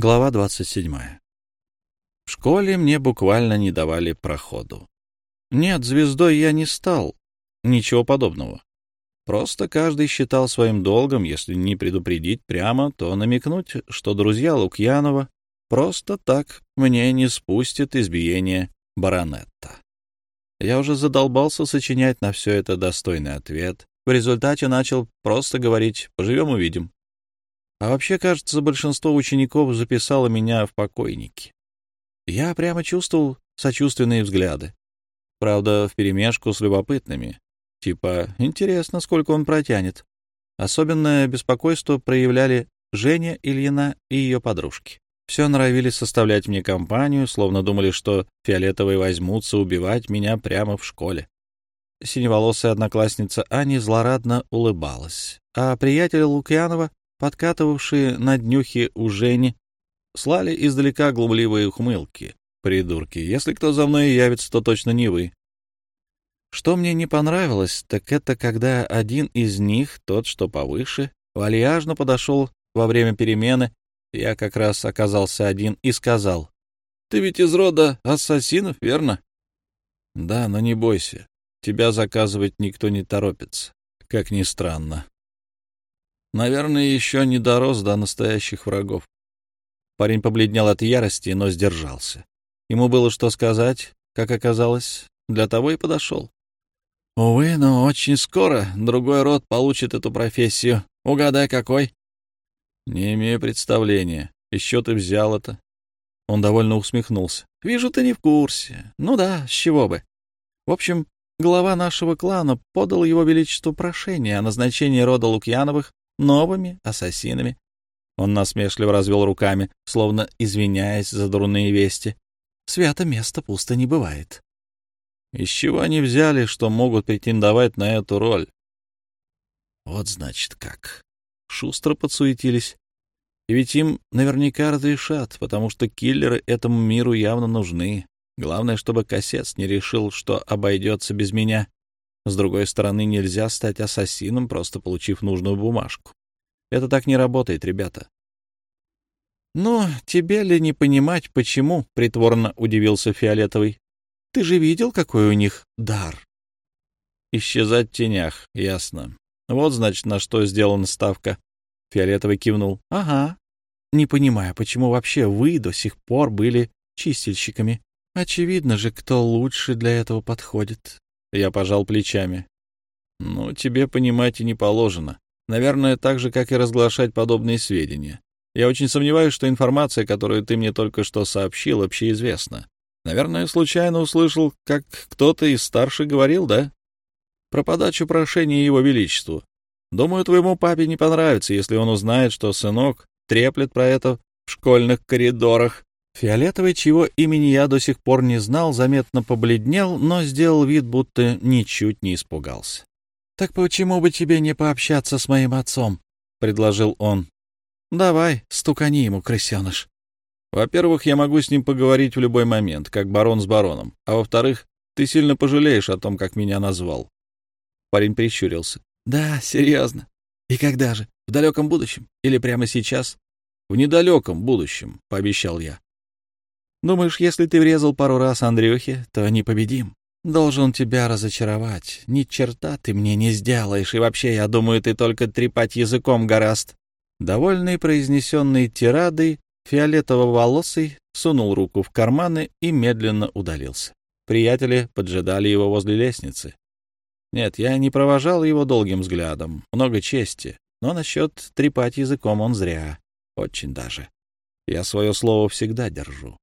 Глава 27. В школе мне буквально не давали проходу. Нет, звездой я не стал. Ничего подобного. Просто каждый считал своим долгом, если не предупредить прямо, то намекнуть, что друзья Лукьянова просто так мне не спустят избиение баронетта. Я уже задолбался сочинять на все это достойный ответ. В результате начал просто говорить «поживем-увидим». А вообще, кажется, большинство учеников записало меня в покойники. Я прямо чувствовал сочувственные взгляды. Правда, вперемешку с любопытными. Типа, интересно, сколько он протянет. Особенное беспокойство проявляли Женя, Ильина и ее подружки. Все норовили составлять мне компанию, словно думали, что фиолетовые возьмутся убивать меня прямо в школе. Синеволосая одноклассница Ани злорадно улыбалась, а приятель Лукьянова подкатывавшие на днюхе у Жени, слали издалека глумливые ухмылки. Придурки, если кто за мной явится, то точно не вы. Что мне не понравилось, так это когда один из них, тот, что повыше, вальяжно подошел во время перемены, я как раз оказался один, и сказал, «Ты ведь из рода ассасинов, верно?» «Да, но не бойся, тебя заказывать никто не торопится, как ни странно». Наверное, еще не дорос до настоящих врагов. Парень побледнел от ярости, но сдержался. Ему было что сказать, как оказалось, для того и подошел. Увы, но очень скоро другой род получит эту профессию. Угадай, какой? Не имею представления. Еще ты взял это. Он довольно усмехнулся. Вижу, ты не в курсе. Ну да, с чего бы. В общем, глава нашего клана подал его величеству прошение о назначении рода Лукьяновых новыми ассасинами. Он насмешливо развел руками, словно извиняясь за дурные вести. Свято место пусто не бывает. Из чего они взяли, что могут претендовать на эту роль? Вот значит как. Шустро подсуетились. И ведь им наверняка разрешат, потому что киллеры этому миру явно нужны. Главное, чтобы косец не решил, что обойдется без меня. С другой стороны, нельзя стать ассасином, просто получив нужную бумажку. Это так не работает, ребята. «Ну, тебе ли не понимать, почему?» — притворно удивился Фиолетовый. «Ты же видел, какой у них дар?» «Исчезать в тенях, ясно. Вот, значит, на что сделана ставка». Фиолетовый кивнул. «Ага. Не понимаю, почему вообще вы до сих пор были чистильщиками. Очевидно же, кто лучше для этого подходит. Я пожал плечами. «Ну, тебе понимать и не положено. Наверное, так же, как и разглашать подобные сведения. Я очень сомневаюсь, что информация, которую ты мне только что сообщил, общеизвестна. Наверное, случайно услышал, как кто-то из старших говорил, да? Про подачу прошения его величеству. Думаю, твоему папе не понравится, если он узнает, что сынок треплет про это в школьных коридорах. Фиолетовый, чьего имени я до сих пор не знал, заметно побледнел, но сделал вид, будто ничуть не испугался. — Так почему бы тебе не пообщаться с моим отцом? — предложил он. — Давай, стукани ему, крысеныш. Во-первых, я могу с ним поговорить в любой момент, как барон с бароном. А во-вторых, ты сильно пожалеешь о том, как меня назвал. Парень прищурился. — Да, серьезно. И когда же? В далеком будущем? Или прямо сейчас? — В недалеком будущем, — пообещал я. Думаешь, если ты врезал пару раз Андрюхе, то не победим? Должен тебя разочаровать. Ни черта ты мне не сделаешь, и вообще, я думаю, ты только трепать языком гораст. Довольный произнесенной тирадой, фиолетово-волосый сунул руку в карманы и медленно удалился. Приятели поджидали его возле лестницы. Нет, я не провожал его долгим взглядом, много чести, но насчет трепать языком он зря, очень даже. Я свое слово всегда держу.